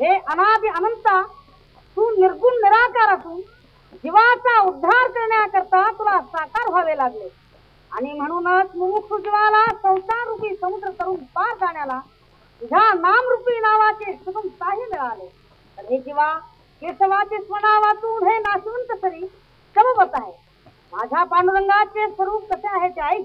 हे अनादि अनंता तू निर्गुण निराकार असून जीवाचा उद्धार करण्याकरता तुला साकार व्हावे लागले. आणि म्हणूनच मुमुक्षु जीवाला संसार रूपी समुद्र तरुण पार जाण्याला तुझ्या नामरूपी नावाचे सुगम साह्य मिळाले. तर हे जीवा केशवाचे स्वना वाचून हे नाशवंत सरी समवत आहे. माझ्या पांडुरंगाचे स्वरूप कसे आहे ते ऐक.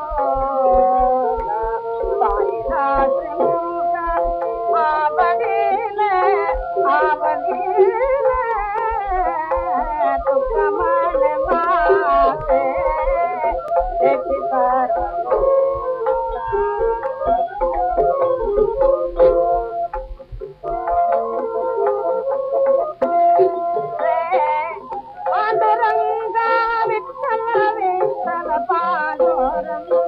Param